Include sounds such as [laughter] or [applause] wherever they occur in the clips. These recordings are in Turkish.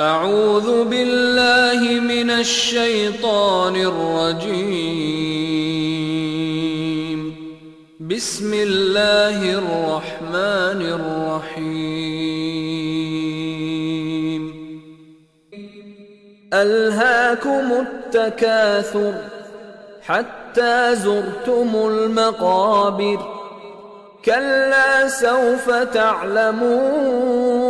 أعوذ بالله من الشيطان الرجيم. بسم الله الرحمن الرحيم. ألهاكم التكاثر حتى زرتم المقابر. كلا سوف تعلمون.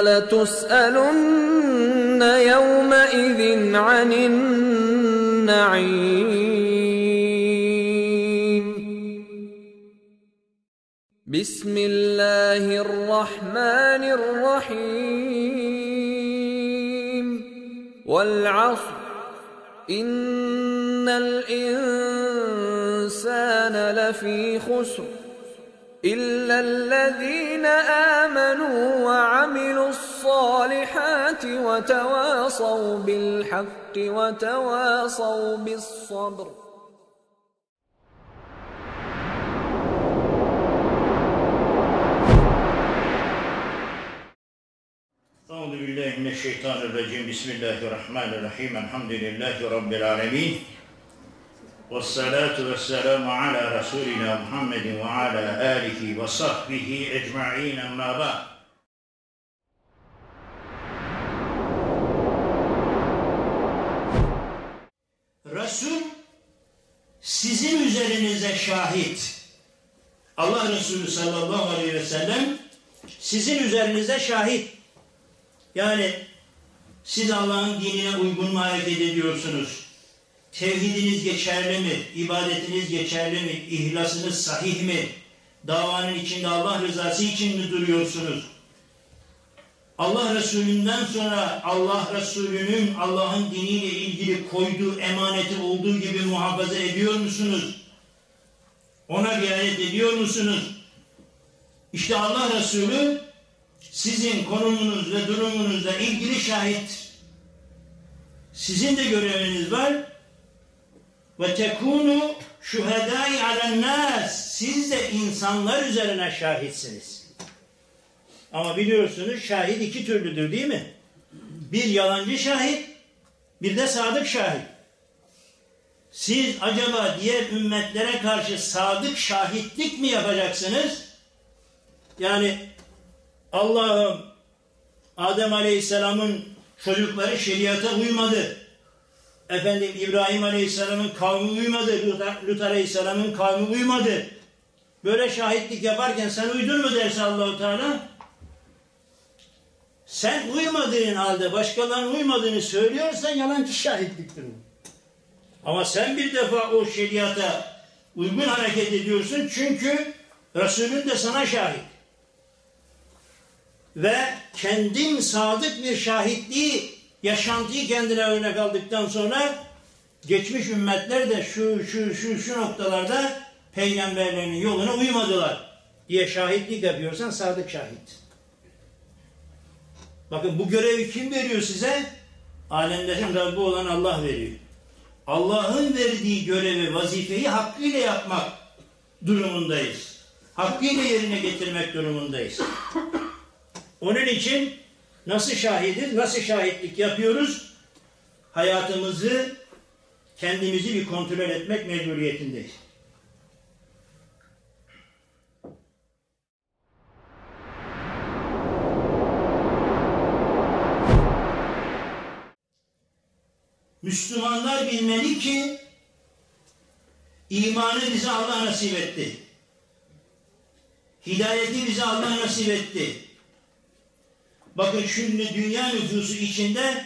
لتسألن يومئذ عن النعيم. بسم الله الرحمن الرحيم. والعصر. إن الإنسان لفي خسر. إلا الذين آمنوا وعملوا الصالحات وتواصوا بالحق وتواصوا بالصبر أعوذ بالله من الشيطان الرجيم. بسم الله الرحمن الرحيم. الحمد لله رب العالمين. والصلاة والسلام على رسولنا محمد وعلى آله وصحبه أجمعين أما بعد Resul sizin üzerinize şahit. Allah Resulü sallallahu aleyhi ve sellem sizin üzerinize şahit. Yani siz Allah'ın dinine uygun mu hareket ediyorsunuz? Tevhidiniz geçerli mi? İbadetiniz geçerli mi? İhlasınız sahih mi? Davanın içinde Allah rızası için mi duruyorsunuz? Allah Resulü'nden sonra Allah Resulü'nün Allah'ın diniyle ilgili koyduğu emaneti olduğu gibi muhafaza ediyor musunuz? Ona riayet ediyor musunuz? İşte Allah Resulü sizin konumunuz ve durumunuzla ilgili şahit. Sizin de göreviniz var. Ve tekunu şuhedai alen nas. Siz de insanlar üzerine şahitsiniz. Ama biliyorsunuz şahit iki türlüdür değil mi? Bir yalancı şahit, bir de sadık şahit. Siz acaba diğer ümmetlere karşı sadık şahitlik mi yapacaksınız? Yani Allah'ım Adem Aleyhisselam'ın çocukları şeriata uymadı. Efendim İbrahim Aleyhisselam'ın kavmi uymadı. Lut, Aleyhisselam'ın kavmi uymadı. Böyle şahitlik yaparken sen uydun mu derse Allahu Teala? Sen uymadığın halde başkalarının uymadığını söylüyorsan yalancı şahitliktir. Ama sen bir defa o şeriata uygun hareket ediyorsun çünkü Resulün de sana şahit ve kendin sadık bir şahitliği, yaşantıyı kendine örnek aldıktan sonra geçmiş ümmetler de şu şu şu şu noktalarda peygamberlerinin yoluna uymadılar diye şahitlik yapıyorsan sadık şahit. Bakın bu görevi kim veriyor size? Alemlerin Rabbi olan Allah veriyor. Allah'ın verdiği görevi, vazifeyi hakkıyla yapmak durumundayız. Hakkıyla yerine getirmek durumundayız. Onun için nasıl şahidiz, nasıl şahitlik yapıyoruz? Hayatımızı, kendimizi bir kontrol etmek mecburiyetindeyiz. Müslümanlar bilmeli ki imanı bize Allah nasip etti. Hidayeti bize Allah nasip etti. Bakın şimdi dünya nüfusu içinde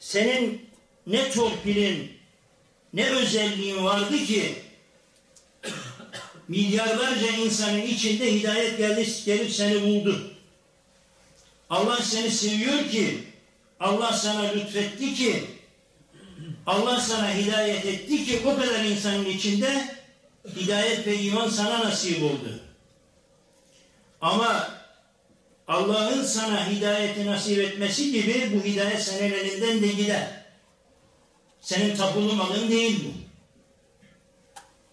senin ne torpilin ne özelliğin vardı ki [coughs] milyarlarca insanın içinde hidayet geldi, gelip seni buldu. Allah seni seviyor ki, Allah sana lütfetti ki, Allah sana hidayet etti ki o kadar insanın içinde hidayet ve iman sana nasip oldu. Ama Allah'ın sana hidayeti nasip etmesi gibi bu hidayet senin elinden de gider. Senin tapulu malın değil bu.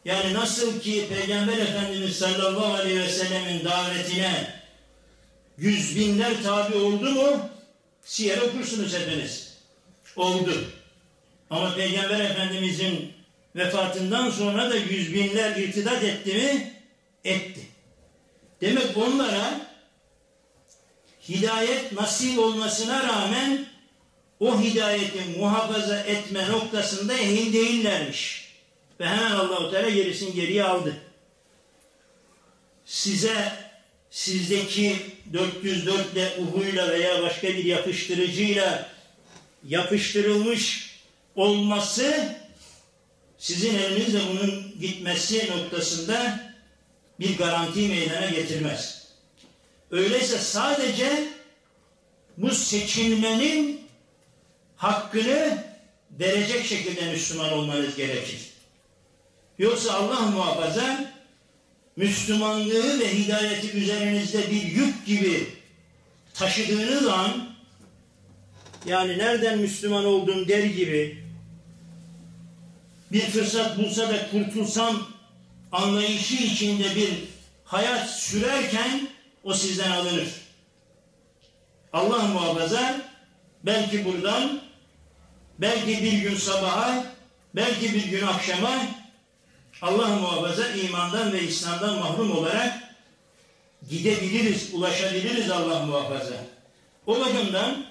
Yani nasıl ki Peygamber Efendimiz sallallahu aleyhi ve sellemin davetine yüz binler tabi oldu mu? Siyer okursunuz hepiniz. Oldu. Ama Peygamber Efendimizin vefatından sonra da yüz binler irtidat etti mi? Etti. Demek onlara hidayet nasip olmasına rağmen o hidayeti muhafaza etme noktasında ehil değillermiş. Ve hemen Allahu Teala gerisini geriye aldı. Size sizdeki 404 ile uhuyla veya başka bir yapıştırıcıyla yapıştırılmış olması sizin elinizle bunun gitmesi noktasında bir garanti meydana getirmez. Öyleyse sadece bu seçilmenin hakkını verecek şekilde Müslüman olmanız gerekir. Yoksa Allah muhafaza Müslümanlığı ve hidayeti üzerinizde bir yük gibi taşıdığınız an yani nereden Müslüman oldum der gibi bir fırsat bulsa da kurtulsam anlayışı içinde bir hayat sürerken o sizden alınır. Allah muhafaza belki buradan belki bir gün sabaha belki bir gün akşama Allah muhafaza imandan ve İslam'dan mahrum olarak gidebiliriz, ulaşabiliriz Allah muhafaza. O bakımdan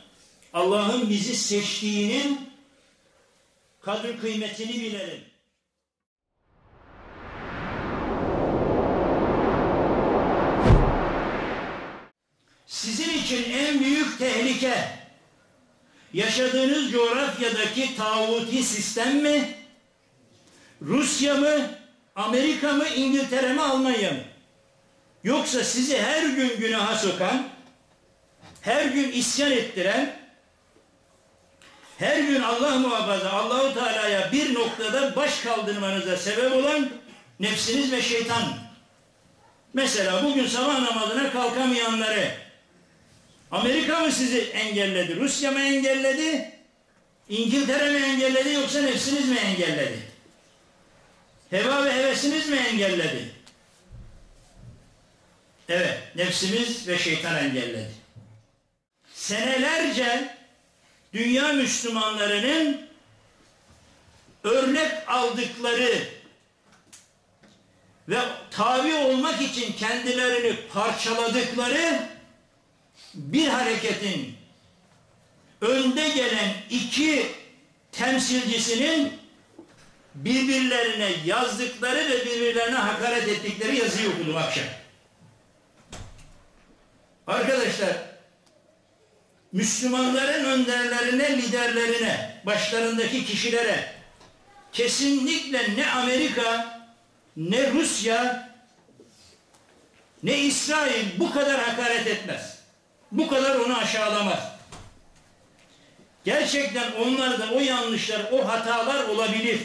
Allah'ın bizi seçtiğinin kadri kıymetini bilelim. Sizin için en büyük tehlike yaşadığınız coğrafyadaki tağuti sistem mi? Rusya mı? Amerika mı? İngiltere mi? Almanya mı? Yoksa sizi her gün günaha sokan, her gün isyan ettiren, her gün Allah muhafaza Allahu Teala'ya bir noktada baş kaldırmanıza sebep olan nefsiniz ve şeytan. Mesela bugün sabah namazına kalkamayanları Amerika mı sizi engelledi? Rusya mı engelledi? İngiltere mi engelledi yoksa nefsiniz mi engelledi? Heva ve hevesiniz mi engelledi? Evet, nefsimiz ve şeytan engelledi. Senelerce dünya Müslümanlarının örnek aldıkları ve tabi olmak için kendilerini parçaladıkları bir hareketin önde gelen iki temsilcisinin birbirlerine yazdıkları ve birbirlerine hakaret ettikleri yazıyı okudum akşam. Arkadaşlar Müslümanların önderlerine, liderlerine, başlarındaki kişilere kesinlikle ne Amerika, ne Rusya, ne İsrail bu kadar hakaret etmez. Bu kadar onu aşağılamaz. Gerçekten onlarda o yanlışlar, o hatalar olabilir.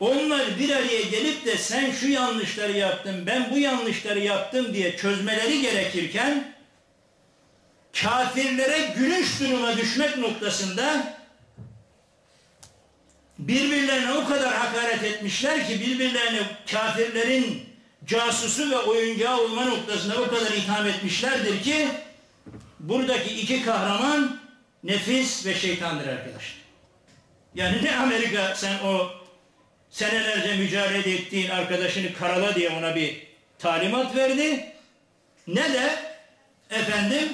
Onlar bir araya gelip de sen şu yanlışları yaptın, ben bu yanlışları yaptım diye çözmeleri gerekirken kafirlere gülünç duruma düşmek noktasında birbirlerine o kadar hakaret etmişler ki birbirlerine kafirlerin casusu ve oyuncağı olma noktasında o kadar itham etmişlerdir ki buradaki iki kahraman nefis ve şeytandır arkadaşlar. Yani ne Amerika sen o senelerce mücadele ettiğin arkadaşını karala diye ona bir talimat verdi. Ne de efendim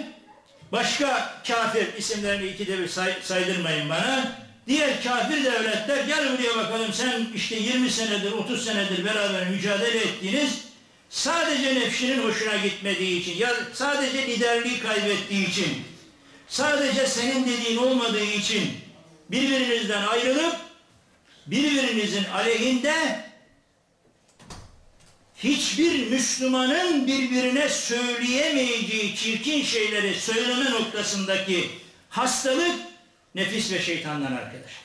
başka kafir isimlerini ikide bir say, saydırmayın bana. Diğer kafir devletler gel buraya bakalım sen işte 20 senedir 30 senedir beraber mücadele ettiğiniz sadece nefsinin hoşuna gitmediği için ya sadece liderliği kaybettiği için sadece senin dediğin olmadığı için birbirinizden ayrılıp birbirinizin aleyhinde hiçbir Müslümanın birbirine söyleyemeyeceği çirkin şeyleri söyleme noktasındaki hastalık Nefis ve şeytandan arkadaşlar.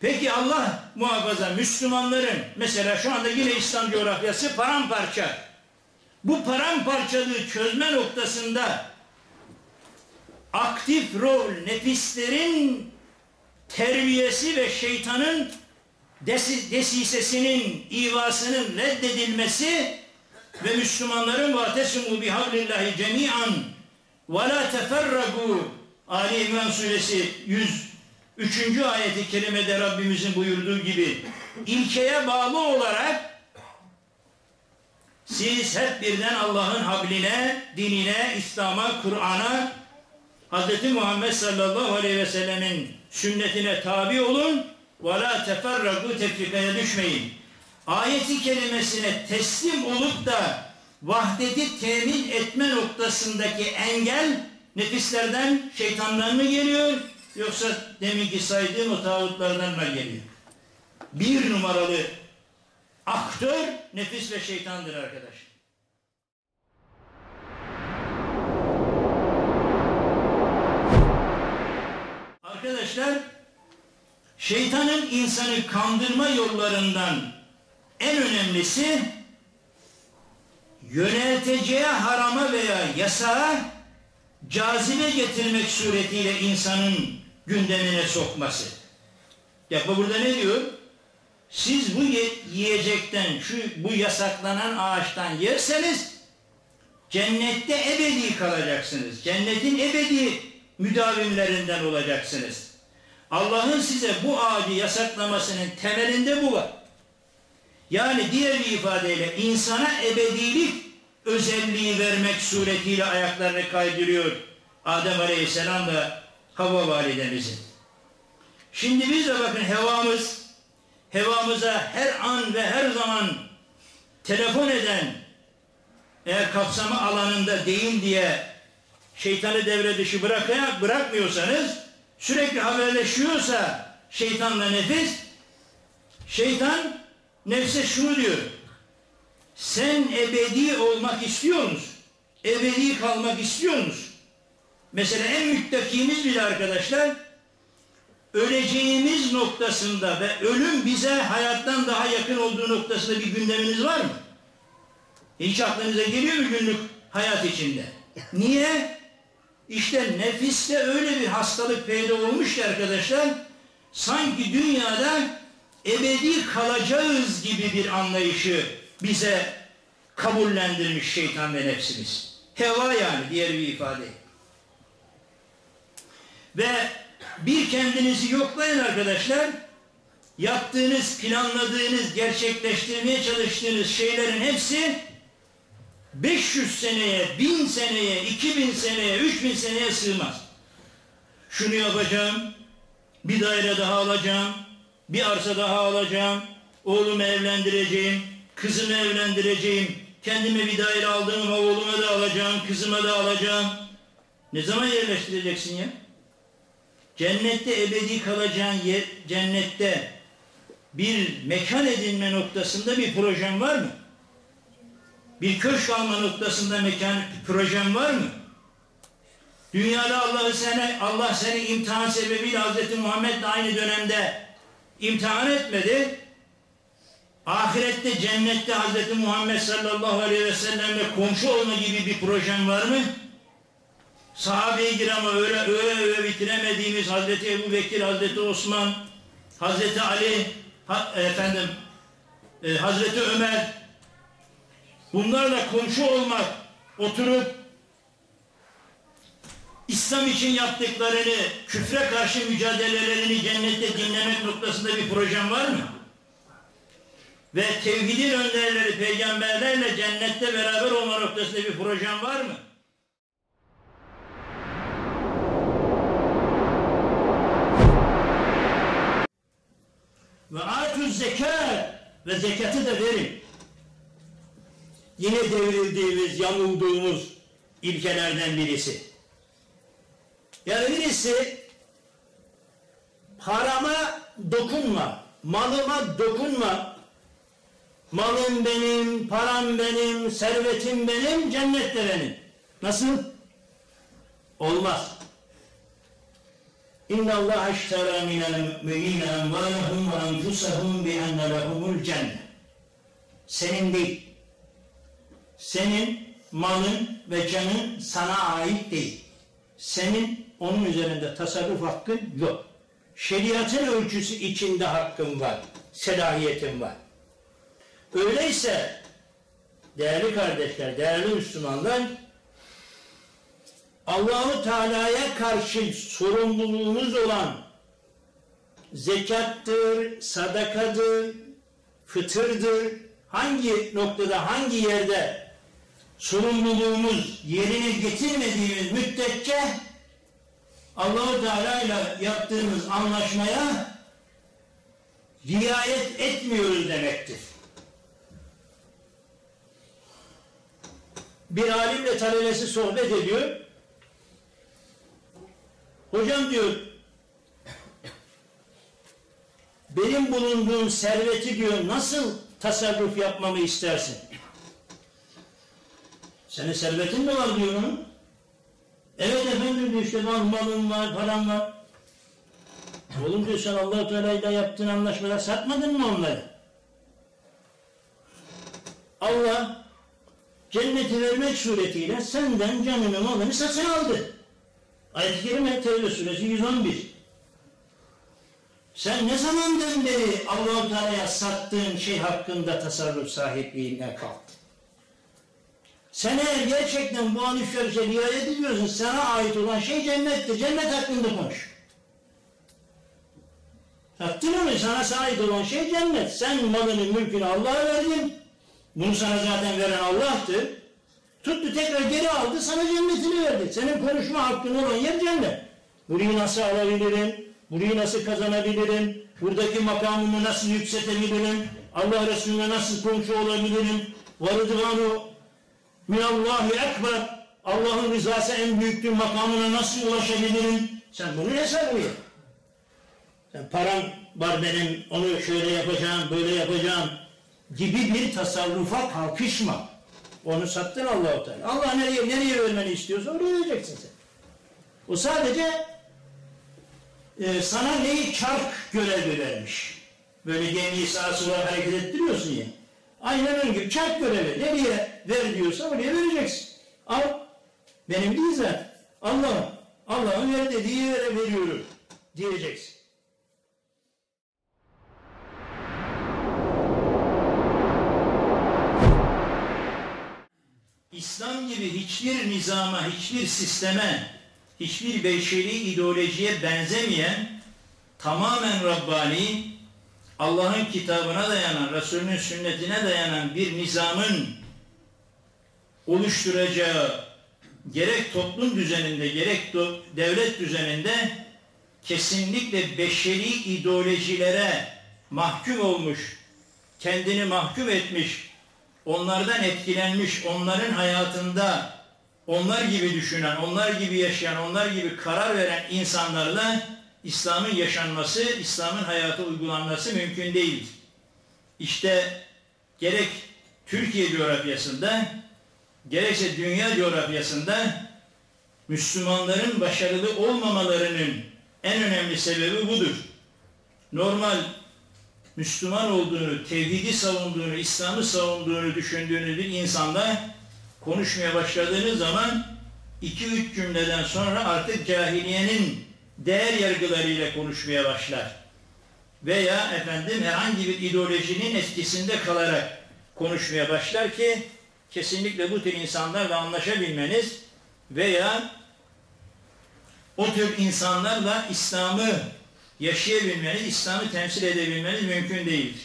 Peki Allah muhafaza Müslümanların mesela şu anda yine İslam coğrafyası paramparça. Bu paramparçalığı çözme noktasında aktif rol nefislerin terbiyesi ve şeytanın desi, desisesinin ivasının reddedilmesi ve Müslümanların vatesimu bihavlillahi cemi'an ve la teferragu Ali İmran suresi 103. ayeti kerimede Rabbimizin buyurduğu gibi ilkeye bağlı olarak siz hep birden Allah'ın habline, dinine, İslam'a, Kur'an'a, Hz. Muhammed sallallahu aleyhi ve sellemin sünnetine tabi olun ve la teferragu tefrikaya düşmeyin. Ayeti kelimesine teslim olup da vahdeti temin etme noktasındaki engel nefislerden, şeytandan mı geliyor yoksa deminki saydığım o tağutlardan mı geliyor? Bir numaralı aktör nefis ve şeytandır arkadaş. Arkadaşlar şeytanın insanı kandırma yollarından en önemlisi yönelteceği harama veya yasağa cazibe getirmek suretiyle insanın gündemine sokması. Ya burada ne diyor? Siz bu yiyecekten, şu bu yasaklanan ağaçtan yerseniz cennette ebedi kalacaksınız. Cennetin ebedi müdavimlerinden olacaksınız. Allah'ın size bu ağacı yasaklamasının temelinde bu var. Yani diğer bir ifadeyle insana ebedilik özelliği vermek suretiyle ayaklarını kaydırıyor Adem Aleyhisselam da Havva validemizin. Şimdi biz de bakın hevamız, hevamıza her an ve her zaman telefon eden, eğer kapsama alanında değil diye şeytanı devre dışı bırakaya, bırakmıyorsanız, sürekli haberleşiyorsa şeytanla nefis, şeytan nefse şunu diyor, sen ebedi olmak istiyor musun? Ebedi kalmak istiyor musun? Mesela en müttakimiz bile arkadaşlar öleceğimiz noktasında ve ölüm bize hayattan daha yakın olduğu noktasında bir gündeminiz var mı? Hiç aklınıza geliyor mu günlük hayat içinde? Niye? İşte nefiste öyle bir hastalık peyda olmuş ki arkadaşlar sanki dünyada ebedi kalacağız gibi bir anlayışı bize kabullendirmiş şeytan ve nefsimiz. Heva yani diğer bir ifade. Ve bir kendinizi yoklayın arkadaşlar. Yaptığınız, planladığınız, gerçekleştirmeye çalıştığınız şeylerin hepsi 500 seneye, 1000 seneye, 2000 seneye, 3000 seneye sığmaz. Şunu yapacağım, bir daire daha alacağım, bir arsa daha alacağım, oğlumu evlendireceğim, kızımı evlendireceğim, kendime daire aldığım oğluma da alacağım, kızıma da alacağım. Ne zaman yerleştireceksin ya? Cennette ebedi kalacağın yer, cennette bir mekan edinme noktasında bir projen var mı? Bir köşk alma noktasında mekan projen var mı? Dünyada Allah'ı seni, Allah seni imtihan sebebiyle Hz. Muhammed'le aynı dönemde imtihan etmedi. Ahirette cennette Hz. Muhammed sallallahu aleyhi ve sellemle komşu olma gibi bir projen var mı? Sahabe-i kiramı öyle öyle öyle bitiremediğimiz Hz. Ebu Bekir, Hz. Osman, Hz. Ali, ha, efendim, e, Hz. Ömer bunlarla komşu olmak, oturup İslam için yaptıklarını, küfre karşı mücadelelerini cennette dinlemek noktasında bir projem var mı? Ve tevhidin önderleri, peygamberlerle cennette beraber olma noktasında bir projem var mı? Ve atuz zekat ve zekatı da verin. Yine devrildiğimiz, yamulduğumuz ilkelerden birisi. Yani birisi parama dokunma, malıma dokunma, Malım benim, param benim, servetim benim, cennet de benim. Nasıl? Olmaz. İnna Allah iştara minel müminine envalahum ve enfusahum bi enne lehumul cennet. Senin değil. Senin malın ve canın sana ait değil. Senin onun üzerinde tasarruf hakkın yok. Şeriatın ölçüsü içinde hakkın var, selahiyetin var. Öyleyse değerli kardeşler, değerli Müslümanlar Allahu Teala'ya karşı sorumluluğumuz olan zekattır, sadakadır, fıtırdır, hangi noktada, hangi yerde sorumluluğumuz yerine getirmediğimiz müddetçe Allahu Teala ile yaptığımız anlaşmaya riayet etmiyoruz demektir. Bir alimle talebesi sohbet ediyor. Hocam diyor, benim bulunduğum serveti diyor nasıl tasarruf yapmamı istersin? Senin servetin mi var diyor onun? Evet efendim diyor işte mal, malım var, param var. Oğlum diyor sen Allah-u Teala'yla yaptığın anlaşmalar satmadın mı onları? Allah cenneti vermek suretiyle senden canını malını satın aldı. Ayet-i Kerime Tevbe suresi 111. Sen ne zamandan beri Allah-u Teala'ya sattığın şey hakkında tasarruf sahipliğine kalktın? Sen eğer gerçekten bu alışverişe riayet ediyorsun, sana ait olan şey cennettir. Cennet hakkında konuş. Sattın onu, sana ait olan şey cennet. Sen malını, mülkünü Allah'a verdin. Bunu sana zaten veren Allah'tır. Tuttu tekrar geri aldı, sana cennetini verdi. Senin konuşma hakkın olan yer cennet. Burayı nasıl alabilirim? Burayı nasıl kazanabilirim? Buradaki makamımı nasıl yükseltebilirim? Allah Resulüne nasıl komşu olabilirim? Varıdvanu minallahi ekber. Allah'ın rızası en büyüktür makamına nasıl ulaşabilirim? Sen bunu hesaplıyor. Sen param var benim, onu şöyle yapacağım, böyle yapacağım gibi bir tasarrufa kalkışma. Onu sattın Allah-u Teala. Allah nereye, nereye vermeni istiyorsa oraya vereceksin sen. O sadece e, sana neyi çark görevi vermiş. Böyle gemiyi sağa sola hareket ettiriyorsun ya. Aynen öyle gibi çark görevi. Nereye ver diyorsa oraya vereceksin. Al. Benim değil zaten. Allah'ım. Allah'ın ver dediği yere veriyorum diyeceksin. İslam gibi hiçbir nizama, hiçbir sisteme, hiçbir beşeri ideolojiye benzemeyen tamamen Rabbani, Allah'ın kitabına dayanan, Resulünün sünnetine dayanan bir nizamın oluşturacağı gerek toplum düzeninde gerek devlet düzeninde kesinlikle beşeri ideolojilere mahkum olmuş, kendini mahkum etmiş, onlardan etkilenmiş, onların hayatında onlar gibi düşünen, onlar gibi yaşayan, onlar gibi karar veren insanlarla İslam'ın yaşanması, İslam'ın hayata uygulanması mümkün değildir. İşte gerek Türkiye coğrafyasında, gerekse dünya coğrafyasında Müslümanların başarılı olmamalarının en önemli sebebi budur. Normal Müslüman olduğunu, tevhidi savunduğunu, İslam'ı savunduğunu düşündüğünüz bir insanda konuşmaya başladığınız zaman iki üç cümleden sonra artık cahiliyenin değer yargılarıyla konuşmaya başlar. Veya efendim herhangi bir ideolojinin etkisinde kalarak konuşmaya başlar ki kesinlikle bu tür insanlarla anlaşabilmeniz veya o tür insanlarla İslam'ı yaşayabilmeniz, İslam'ı temsil edebilmeniz mümkün değildir.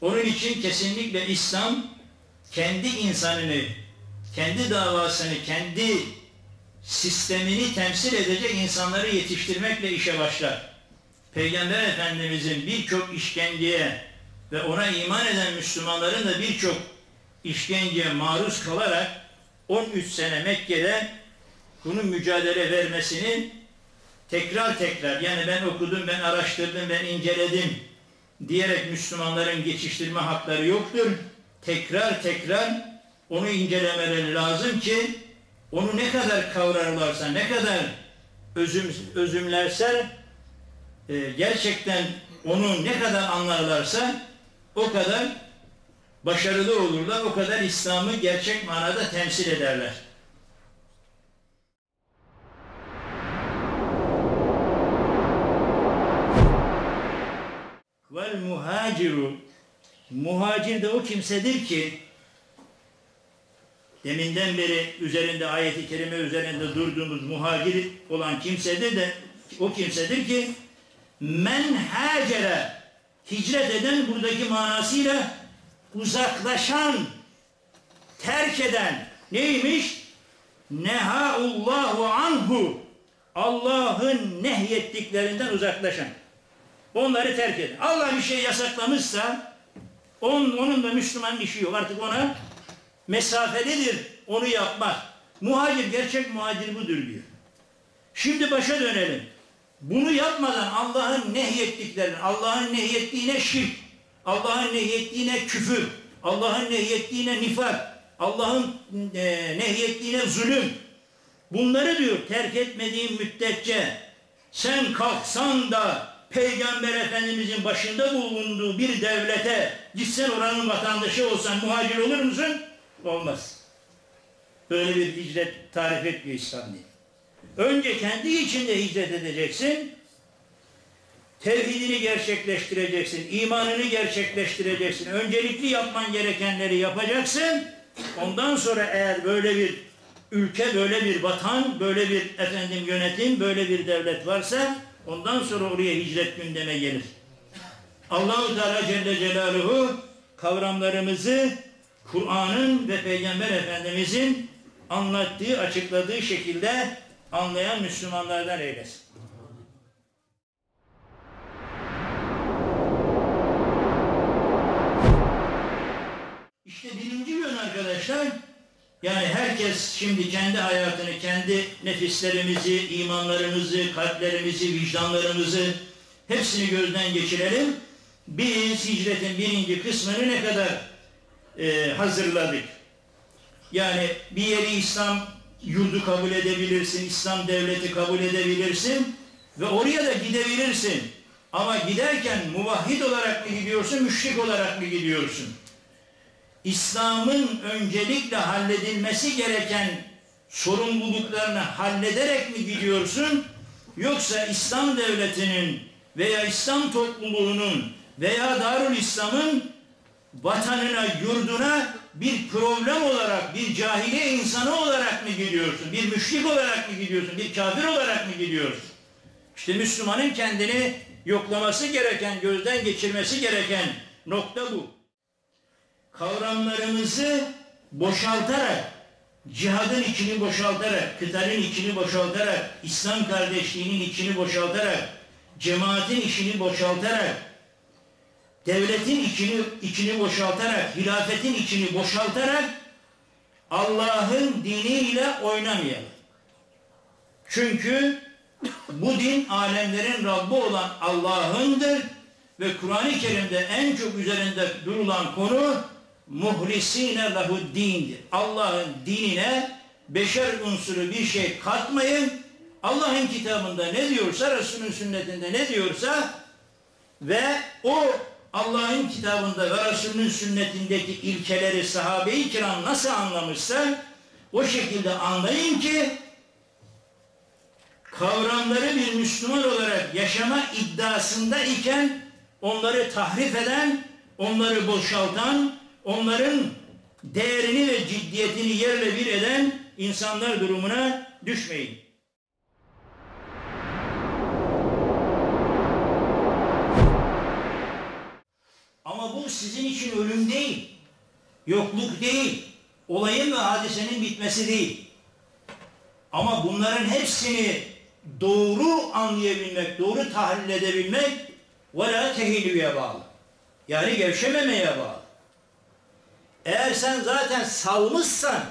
Onun için kesinlikle İslam kendi insanını, kendi davasını, kendi sistemini temsil edecek insanları yetiştirmekle işe başlar. Peygamber Efendimizin birçok işkenceye ve ona iman eden Müslümanların da birçok işkenceye maruz kalarak 13 sene Mekke'de bunun mücadele vermesinin tekrar tekrar yani ben okudum, ben araştırdım, ben inceledim diyerek Müslümanların geçiştirme hakları yoktur. Tekrar tekrar onu incelemeleri lazım ki onu ne kadar kavrarlarsa, ne kadar özüm, özümlerse e, gerçekten onu ne kadar anlarlarsa o kadar başarılı olurlar, o kadar İslam'ı gerçek manada temsil ederler. Vel muhaciru muhacir de o kimsedir ki deminden beri üzerinde ayeti kerime üzerinde durduğumuz muhacir olan kimsedir de o kimsedir ki men hacere hicret eden buradaki manasıyla uzaklaşan terk eden neymiş? Nehaullahu anhu Allah'ın nehyettiklerinden uzaklaşan. Onları terk edin. Allah bir şey yasaklamışsa onun, onun da Müslümanın işi yok. Artık ona mesafelidir onu yapmak. Muhacir, gerçek muhacir budur diyor. Şimdi başa dönelim. Bunu yapmadan Allah'ın nehyettiklerini, Allah'ın nehyettiğine şirk, Allah'ın nehyettiğine küfür, Allah'ın nehyettiğine nifak, Allah'ın e, nehyettiğine zulüm, bunları diyor terk etmediğin müddetçe sen kalksan da Peygamber Efendimizin başında bulunduğu bir devlete gitsen oranın vatandaşı olsan muhacir olur musun? Olmaz. Böyle bir hicret tarif etmiyor İslam değil. Önce kendi içinde hicret edeceksin. Tevhidini gerçekleştireceksin. imanını gerçekleştireceksin. Öncelikli yapman gerekenleri yapacaksın. Ondan sonra eğer böyle bir ülke, böyle bir vatan, böyle bir efendim yönetim, böyle bir devlet varsa ondan sonra oraya hicret gündeme gelir. Allahu Teala Celle Celaluhu kavramlarımızı Kur'an'ın ve Peygamber Efendimizin anlattığı, açıkladığı şekilde anlayan Müslümanlardan eylesin. İşte birinci yön arkadaşlar, yani herkes şimdi kendi hayatını, kendi nefislerimizi, imanlarımızı, kalplerimizi, vicdanlarımızı hepsini gözden geçirelim. Biz hicretin birinci kısmını ne kadar e, hazırladık? Yani bir yeri İslam yurdu kabul edebilirsin, İslam devleti kabul edebilirsin ve oraya da gidebilirsin. Ama giderken muvahhid olarak mı gidiyorsun, müşrik olarak mı gidiyorsun? İslam'ın öncelikle halledilmesi gereken sorumluluklarını hallederek mi gidiyorsun? Yoksa İslam devletinin veya İslam topluluğunun veya Darül İslam'ın vatanına, yurduna bir problem olarak, bir cahiliye insanı olarak mı gidiyorsun? Bir müşrik olarak mı gidiyorsun? Bir kafir olarak mı gidiyorsun? İşte Müslümanın kendini yoklaması gereken, gözden geçirmesi gereken nokta bu. Kavramlarımızı boşaltarak, cihadın içini boşaltarak, kıtalın içini boşaltarak, İslam kardeşliğinin içini boşaltarak, cemaatin işini boşaltarak, devletin içini, içini boşaltarak, hilafetin içini boşaltarak Allah'ın diniyle oynamayalım. Çünkü bu din alemlerin Rabbi olan Allah'ındır ve Kur'an-ı Kerim'de en çok üzerinde durulan konu muhlisine lehu dindir. Allah'ın dinine beşer unsuru bir şey katmayın. Allah'ın kitabında ne diyorsa, Resul'ün sünnetinde ne diyorsa ve o Allah'ın kitabında ve Resulünün sünnetindeki ilkeleri sahabe-i kiram nasıl anlamışsa o şekilde anlayın ki kavramları bir Müslüman olarak yaşama iddiasında iken onları tahrif eden, onları boşaltan, onların değerini ve ciddiyetini yerle bir eden insanlar durumuna düşmeyin. Ama bu sizin için ölüm değil, yokluk değil, olayın ve hadisenin bitmesi değil. Ama bunların hepsini doğru anlayabilmek, doğru tahlil edebilmek ve la tehilüye bağlı. Yani gevşememeye bağlı. Eğer sen zaten salmışsan,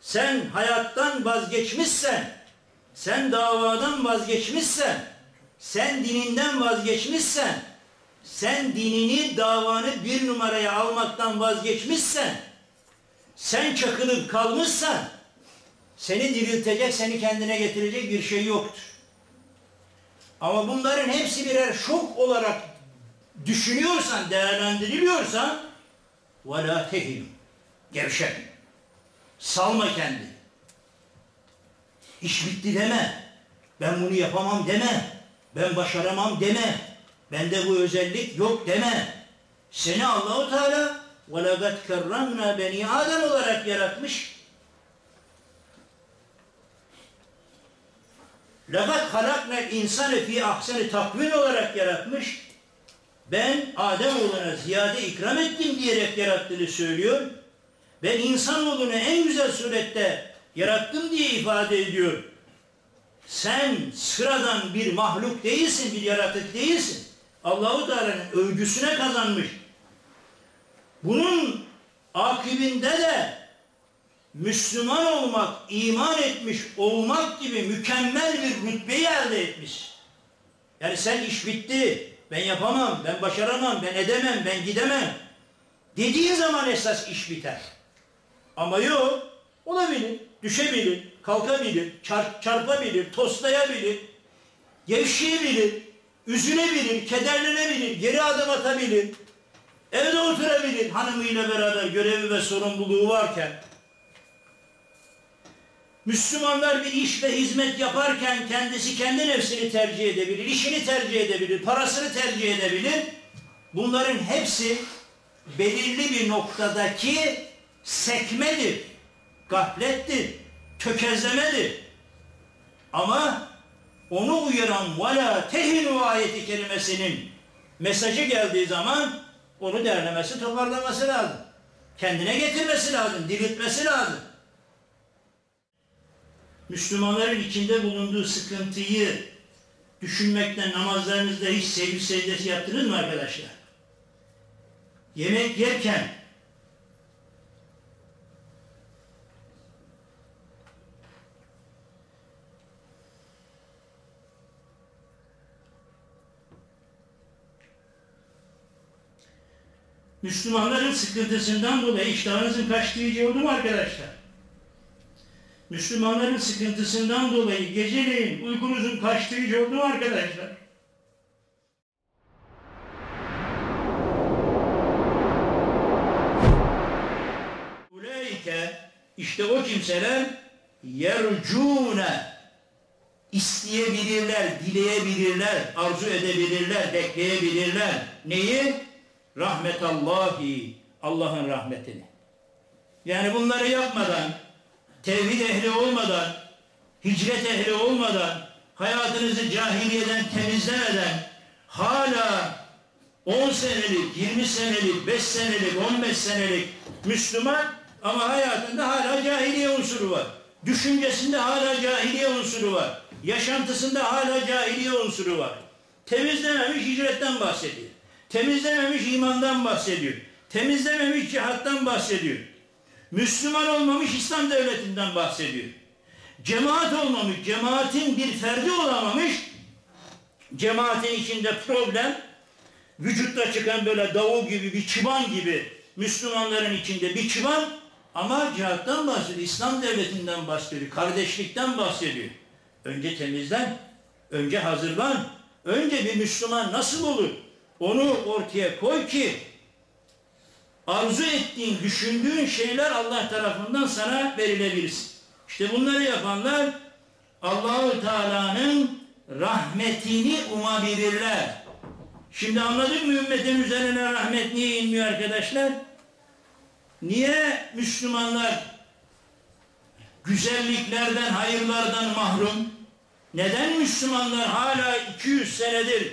sen hayattan vazgeçmişsen, sen davadan vazgeçmişsen, sen dininden vazgeçmişsen, sen dinini, davanı bir numaraya almaktan vazgeçmişsen, sen çakılıp kalmışsan, seni diriltecek, seni kendine getirecek bir şey yoktur. Ama bunların hepsi birer şok olarak düşünüyorsan, değerlendiriliyorsan ve la tehinu. Gevşe. Salma kendi. İş bitti deme. Ben bunu yapamam deme. Ben başaramam deme. Bende bu özellik yok deme. Seni Allahu Teala ve lagat kerramna beni Adem olarak yaratmış. Lagat halakna insanı fi ahseni takvim olarak yaratmış. Ben Adem oğluna ziyade ikram ettim diyerek yarattığını söylüyor. Ben insanoğlunu en güzel surette yarattım diye ifade ediyor. Sen sıradan bir mahluk değilsin, bir yaratık değilsin. Allahu Teala'nın övgüsüne kazanmış. Bunun akibinde de Müslüman olmak, iman etmiş olmak gibi mükemmel bir rütbeyi elde etmiş. Yani sen iş bitti, ben yapamam, ben başaramam, ben edemem, ben gidemem. Dediğin zaman esas iş biter. Ama yok, olabilir, düşebilir, kalkabilir, çarp, çarpabilir, toslayabilir, gevşeyebilir, üzülebilir, kederlenebilir, geri adım atabilir, evde oturabilir hanımıyla beraber görevi ve sorumluluğu varken. Müslümanlar bir iş ve hizmet yaparken kendisi kendi nefsini tercih edebilir, işini tercih edebilir, parasını tercih edebilir. Bunların hepsi belirli bir noktadaki sekmedir, gaflettir, tökezlemedir. Ama onu uyaran vela tehinu ayeti kelimesinin mesajı geldiği zaman onu derlemesi, toparlaması lazım. Kendine getirmesi lazım, diriltmesi lazım. Müslümanların içinde bulunduğu sıkıntıyı düşünmekten namazlarınızda hiç sevgi secdesi yaptınız mı arkadaşlar? Yemek yerken Müslümanların sıkıntısından dolayı iştahınızın kaçtığı oldu mu arkadaşlar? Müslümanların sıkıntısından dolayı geceleyin uykunuzun kaçtığı oldu mu arkadaşlar? Uleyke işte o kimseler yercune isteyebilirler, dileyebilirler, arzu edebilirler, bekleyebilirler. Neyi? Rahmetallahi, Allah'ın rahmetini. Yani bunları yapmadan, tevhid ehli olmadan, hicret ehli olmadan, hayatınızı cahiliyeden temizlemeden, hala 10 senelik, 20 senelik, 5 senelik, 15 senelik Müslüman ama hayatında hala cahiliye unsuru var. Düşüncesinde hala cahiliye unsuru var. Yaşantısında hala cahiliye unsuru var. Temizlememiş hicretten bahsediyor. Temizlememiş imandan bahsediyor. Temizlememiş cihattan bahsediyor. Müslüman olmamış İslam devletinden bahsediyor. Cemaat olmamış, cemaatin bir ferdi olamamış, cemaatin içinde problem, vücutta çıkan böyle davul gibi bir çıban gibi Müslümanların içinde bir çıban ama cihattan bahsediyor, İslam devletinden bahsediyor, kardeşlikten bahsediyor. Önce temizlen, önce hazırlan, önce bir Müslüman nasıl olur? Onu ortaya koy ki arzu ettiğin, düşündüğün şeyler Allah tarafından sana verilebilsin. İşte bunları yapanlar Allahu Teala'nın rahmetini umabilirler. Şimdi anladık mı ümmetin üzerine rahmet niye inmiyor arkadaşlar? Niye Müslümanlar güzelliklerden, hayırlardan mahrum? Neden Müslümanlar hala 200 senedir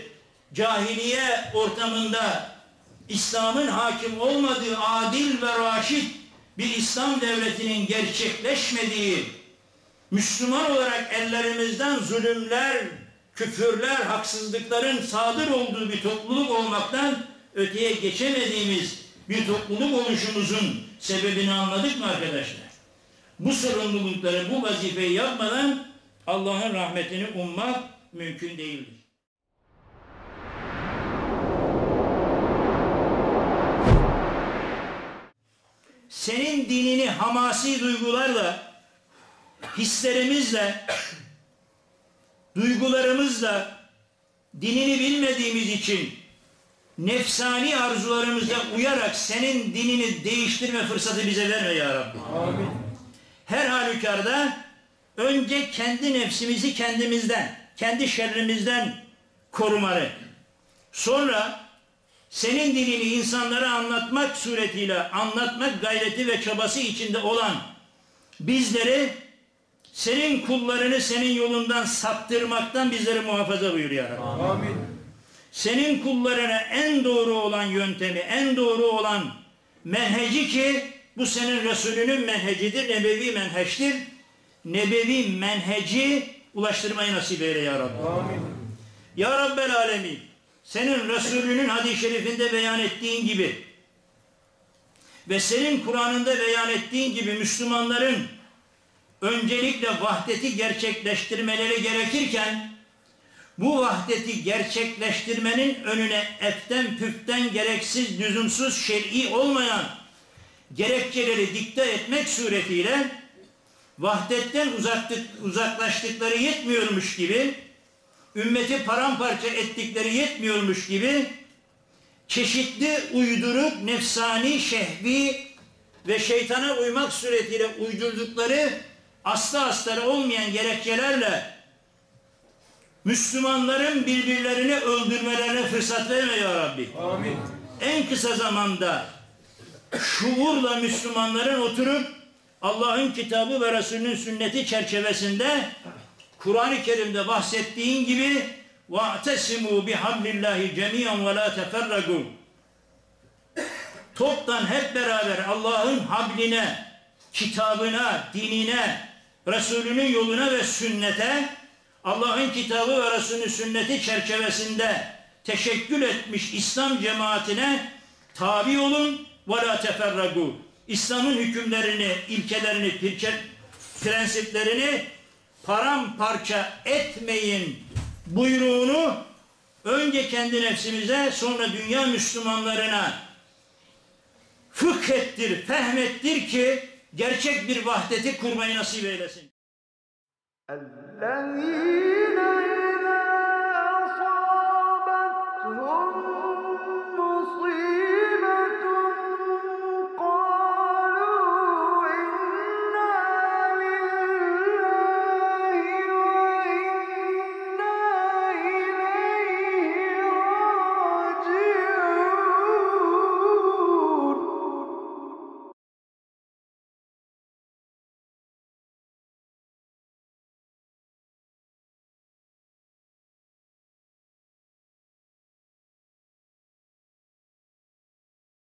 cahiliye ortamında İslam'ın hakim olmadığı adil ve raşit bir İslam devletinin gerçekleşmediği, Müslüman olarak ellerimizden zulümler, küfürler, haksızlıkların sadır olduğu bir topluluk olmaktan öteye geçemediğimiz bir topluluk oluşumuzun sebebini anladık mı arkadaşlar? Bu sorumlulukları, bu vazifeyi yapmadan Allah'ın rahmetini ummak mümkün değildir. Senin dinini hamasi duygularla, hislerimizle, duygularımızla, dinini bilmediğimiz için nefsani arzularımıza uyarak senin dinini değiştirme fırsatı bize verme ya Rabbi. Amin. Her halükarda önce kendi nefsimizi kendimizden, kendi şerrimizden korumalı. Sonra senin dinini insanlara anlatmak suretiyle anlatmak gayreti ve çabası içinde olan bizleri senin kullarını senin yolundan saptırmaktan bizleri muhafaza buyur ya Rabbi. Amin. Senin kullarına en doğru olan yöntemi, en doğru olan menheci ki bu senin Resulünün menhecidir, nebevi menheçtir. Nebevi menheci ulaştırmayı nasip eyle ya Rabbi. Amin. Ya Rabbel Alemin, senin Resulünün hadis-i şerifinde beyan ettiğin gibi ve senin Kur'an'ında beyan ettiğin gibi Müslümanların öncelikle vahdeti gerçekleştirmeleri gerekirken bu vahdeti gerçekleştirmenin önüne eften püften gereksiz, lüzumsuz, şer'i olmayan gerekçeleri dikte etmek suretiyle vahdetten uzaklaştıkları yetmiyormuş gibi ümmeti paramparça ettikleri yetmiyormuş gibi çeşitli uyduruk, nefsani, şehvi ve şeytana uymak suretiyle uydurdukları aslı astarı olmayan gerekçelerle Müslümanların birbirlerini öldürmelerine fırsat verme ya Rabbi. Amin. En kısa zamanda şuurla Müslümanların oturup Allah'ın kitabı ve Resulünün sünneti çerçevesinde Kur'an-ı Kerim'de bahsettiğin gibi وَاَعْتَسِمُوا بِحَبْلِ اللّٰهِ جَمِيعًا وَلَا تَفَرَّقُوا Toptan hep beraber Allah'ın habline, kitabına, dinine, Resulünün yoluna ve sünnete Allah'ın kitabı ve Resulünün sünneti çerçevesinde teşekkül etmiş İslam cemaatine tabi olun ve la teferragu. İslam'ın hükümlerini, ilkelerini, pirke- prensiplerini paramparça etmeyin buyruğunu önce kendi nefsimize sonra dünya Müslümanlarına fıkhettir, fehmettir ki gerçek bir vahdeti kurmayı nasip eylesin. الذين